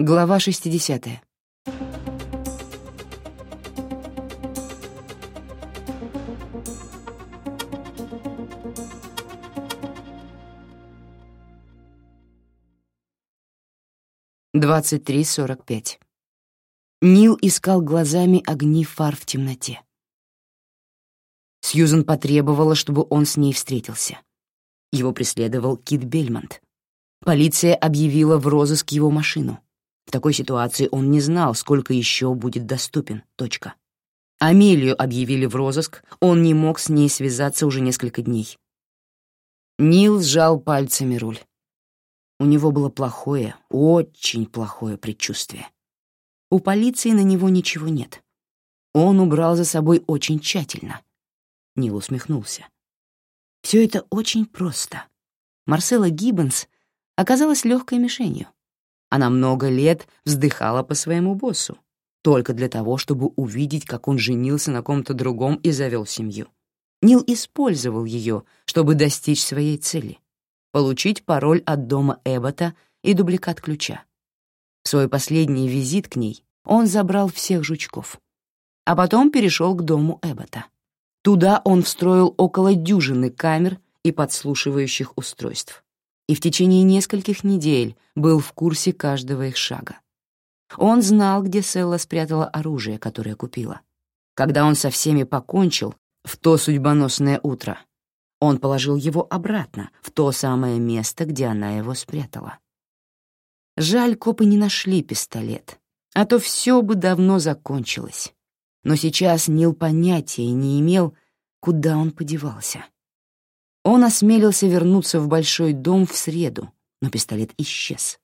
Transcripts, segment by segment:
Глава 60. Двадцать три сорок пять. Нил искал глазами огни фар в темноте. Сьюзен потребовала, чтобы он с ней встретился. Его преследовал Кит Бельмонт. Полиция объявила в розыск его машину. В такой ситуации он не знал, сколько еще будет доступен. Точка. Амелию объявили в розыск, он не мог с ней связаться уже несколько дней. Нил сжал пальцами руль. У него было плохое, очень плохое предчувствие. У полиции на него ничего нет. Он убрал за собой очень тщательно. Нил усмехнулся. Все это очень просто. Марсела Гиббонс оказалась легкой мишенью. Она много лет вздыхала по своему боссу, только для того, чтобы увидеть, как он женился на ком-то другом и завел семью. Нил использовал ее, чтобы достичь своей цели — получить пароль от дома Эббота и дубликат ключа. В свой последний визит к ней он забрал всех жучков, а потом перешел к дому Эббота. Туда он встроил около дюжины камер и подслушивающих устройств и в течение нескольких недель был в курсе каждого их шага. Он знал, где Селла спрятала оружие, которое купила. Когда он со всеми покончил в то судьбоносное утро, он положил его обратно в то самое место, где она его спрятала. Жаль, копы не нашли пистолет, а то все бы давно закончилось. Но сейчас Нил понятия не имел, куда он подевался. Он осмелился вернуться в большой дом в среду, но пистолет исчез.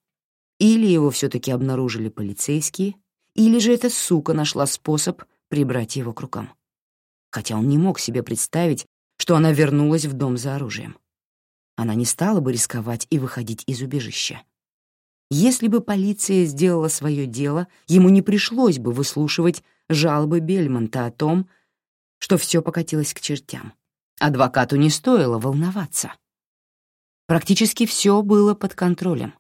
Или его все-таки обнаружили полицейские, или же эта сука нашла способ прибрать его к рукам. Хотя он не мог себе представить, что она вернулась в дом за оружием. Она не стала бы рисковать и выходить из убежища. Если бы полиция сделала свое дело, ему не пришлось бы выслушивать жалобы Бельмонта о том, что все покатилось к чертям. Адвокату не стоило волноваться. Практически все было под контролем.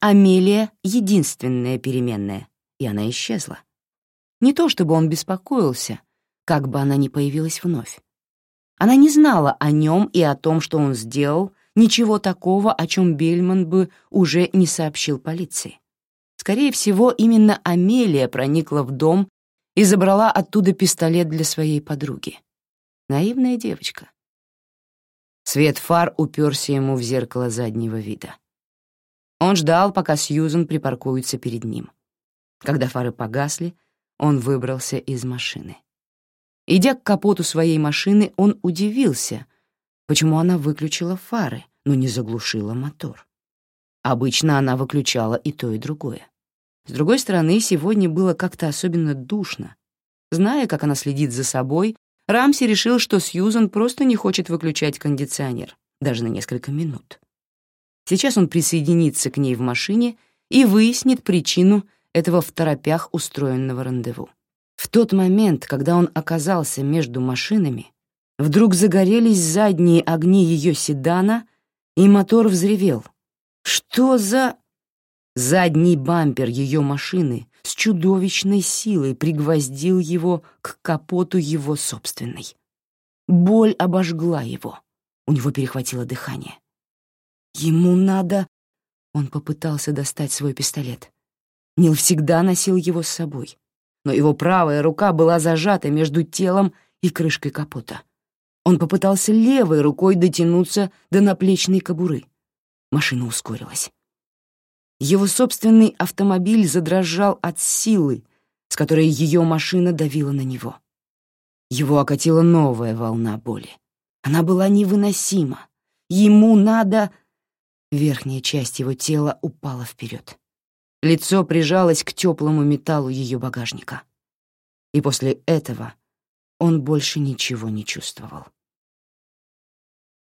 Амелия — единственная переменная, и она исчезла. Не то чтобы он беспокоился, как бы она ни появилась вновь. Она не знала о нем и о том, что он сделал, ничего такого, о чем Бельман бы уже не сообщил полиции. Скорее всего, именно Амелия проникла в дом и забрала оттуда пистолет для своей подруги. Наивная девочка. Свет фар уперся ему в зеркало заднего вида. Он ждал, пока Сьюзен припаркуется перед ним. Когда фары погасли, он выбрался из машины. Идя к капоту своей машины, он удивился, почему она выключила фары, но не заглушила мотор. Обычно она выключала и то, и другое. С другой стороны, сегодня было как-то особенно душно. Зная, как она следит за собой, Рамси решил, что Сьюзан просто не хочет выключать кондиционер, даже на несколько минут. Сейчас он присоединится к ней в машине и выяснит причину этого в торопях устроенного рандеву. В тот момент, когда он оказался между машинами, вдруг загорелись задние огни ее седана, и мотор взревел. Что за... Задний бампер ее машины с чудовищной силой пригвоздил его к капоту его собственной. Боль обожгла его. У него перехватило дыхание. Ему надо... Он попытался достать свой пистолет. Нил всегда носил его с собой, но его правая рука была зажата между телом и крышкой капота. Он попытался левой рукой дотянуться до наплечной кобуры. Машина ускорилась. Его собственный автомобиль задрожал от силы, с которой ее машина давила на него. Его окатила новая волна боли. Она была невыносима. Ему надо... Верхняя часть его тела упала вперед. Лицо прижалось к теплому металлу ее багажника. И после этого он больше ничего не чувствовал.